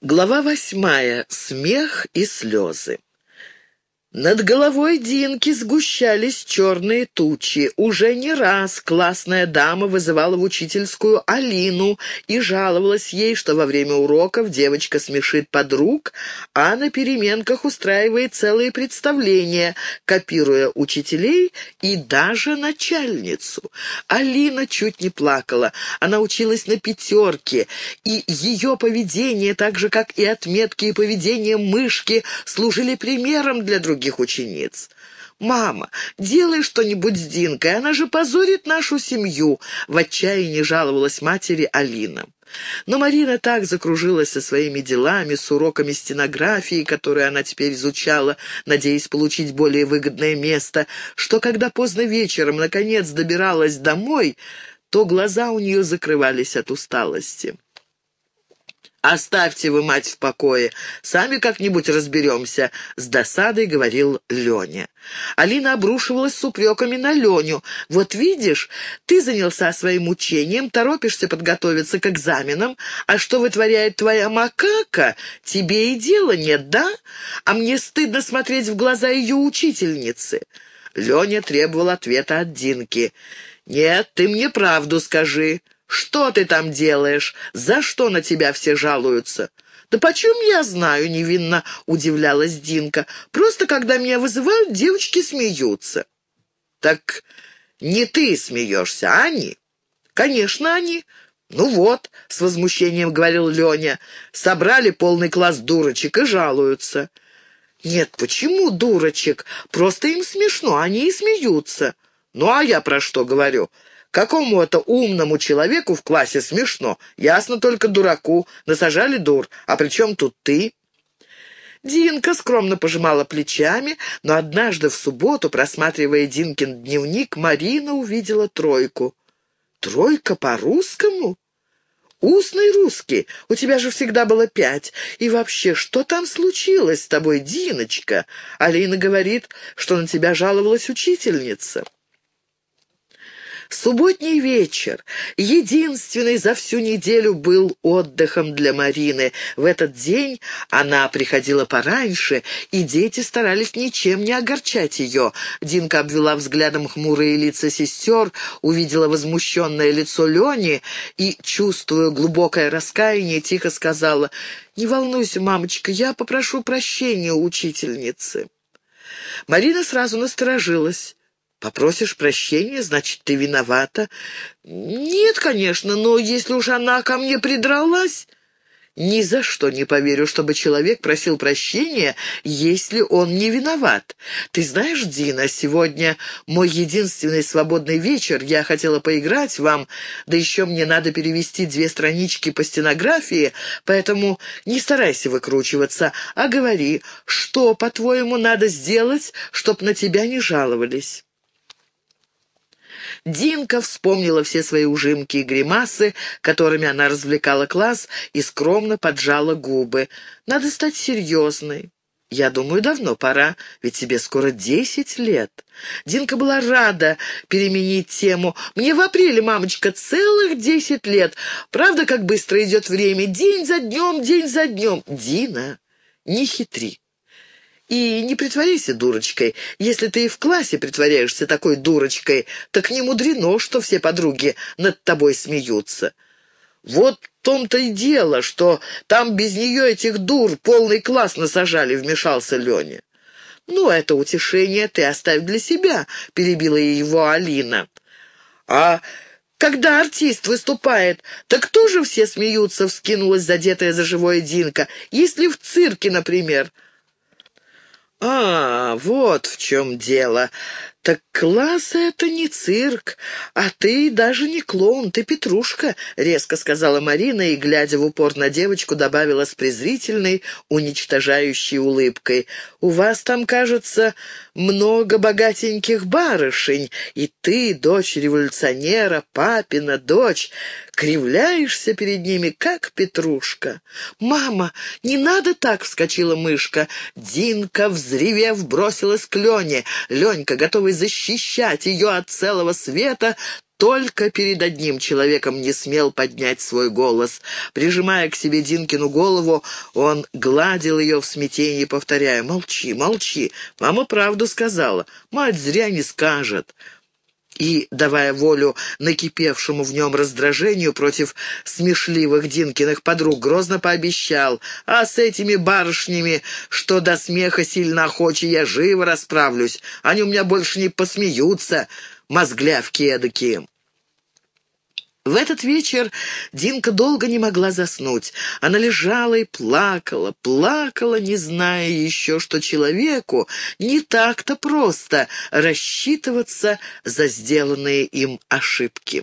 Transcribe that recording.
Глава восьмая. Смех и слезы. Над головой Динки сгущались черные тучи. Уже не раз классная дама вызывала в учительскую Алину и жаловалась ей, что во время уроков девочка смешит подруг, а на переменках устраивает целые представления, копируя учителей и даже начальницу. Алина чуть не плакала. Она училась на пятерке, и ее поведение, так же, как и отметки и поведение мышки, служили примером для других других учениц. «Мама, делай что-нибудь с Динкой, она же позорит нашу семью», — в отчаянии жаловалась матери Алина. Но Марина так закружилась со своими делами, с уроками стенографии, которые она теперь изучала, надеясь получить более выгодное место, что когда поздно вечером, наконец, добиралась домой, то глаза у нее закрывались от усталости. «Оставьте вы мать в покое, сами как-нибудь разберемся», — с досадой говорил Леня. Алина обрушивалась с упреками на Леню. «Вот видишь, ты занялся своим учением, торопишься подготовиться к экзаменам, а что вытворяет твоя макака, тебе и дела нет, да? А мне стыдно смотреть в глаза ее учительницы». Леня требовал ответа от Динки. «Нет, ты мне правду скажи». «Что ты там делаешь? За что на тебя все жалуются?» «Да почем я знаю?» — невинно удивлялась Динка. «Просто, когда меня вызывают, девочки смеются». «Так не ты смеешься, а они?» «Конечно, они». «Ну вот», — с возмущением говорил Леня, — «собрали полный класс дурочек и жалуются». «Нет, почему дурочек? Просто им смешно, они и смеются». «Ну а я про что говорю? Какому это умному человеку в классе смешно? Ясно только дураку. Насажали дур. А при чем тут ты?» Динка скромно пожимала плечами, но однажды в субботу, просматривая Динкин дневник, Марина увидела тройку. «Тройка по-русскому?» «Устный русский. У тебя же всегда было пять. И вообще, что там случилось с тобой, Диночка?» Алина говорит, что на тебя жаловалась учительница. Субботний вечер, единственный за всю неделю, был отдыхом для Марины. В этот день она приходила пораньше, и дети старались ничем не огорчать ее. Динка обвела взглядом хмурые лица сестер, увидела возмущенное лицо Лени и, чувствуя глубокое раскаяние, тихо сказала, «Не волнуйся, мамочка, я попрошу прощения у учительницы». Марина сразу насторожилась. Попросишь прощения, значит, ты виновата. Нет, конечно, но если уж она ко мне придралась... Ни за что не поверю, чтобы человек просил прощения, если он не виноват. Ты знаешь, Дина, сегодня мой единственный свободный вечер. Я хотела поиграть вам, да еще мне надо перевести две странички по стенографии, поэтому не старайся выкручиваться, а говори, что, по-твоему, надо сделать, чтоб на тебя не жаловались». Динка вспомнила все свои ужимки и гримасы, которыми она развлекала класс, и скромно поджала губы. «Надо стать серьезной». «Я думаю, давно пора, ведь тебе скоро десять лет». Динка была рада переменить тему. «Мне в апреле, мамочка, целых десять лет. Правда, как быстро идет время? День за днем, день за днем. Дина, не хитри. И не притворяйся дурочкой. Если ты и в классе притворяешься такой дурочкой, так не мудрено, что все подруги над тобой смеются. Вот в том-то и дело, что там без нее этих дур полный класс насажали, вмешался Леня. «Ну, это утешение ты оставь для себя», — перебила его Алина. «А когда артист выступает, так тоже все смеются», — вскинулась задетая за живое Динка. «Если в цирке, например». «А, вот в чем дело. Так класс — это не цирк, а ты даже не клоун, ты петрушка», — резко сказала Марина и, глядя в упор на девочку, добавила с презрительной, уничтожающей улыбкой. «У вас там, кажется, много богатеньких барышень, и ты, дочь революционера, папина дочь, кривляешься перед ними, как петрушка. «Мама, не надо так!» — вскочила мышка. Динка, взревев, бросилась к Лене. Ленька, готовый защищать ее от целого света, только перед одним человеком не смел поднять свой голос. Прижимая к себе Динкину голову, он гладил ее в смятении, повторяя «Молчи, молчи, мама правду сказала, мать зря не скажет» и, давая волю накипевшему в нем раздражению против смешливых Динкиных подруг, грозно пообещал, «А с этими барышнями, что до смеха сильно охочи, я живо расправлюсь, они у меня больше не посмеются, мозглявки эдакие». В этот вечер Динка долго не могла заснуть. Она лежала и плакала, плакала, не зная еще, что человеку не так-то просто рассчитываться за сделанные им ошибки.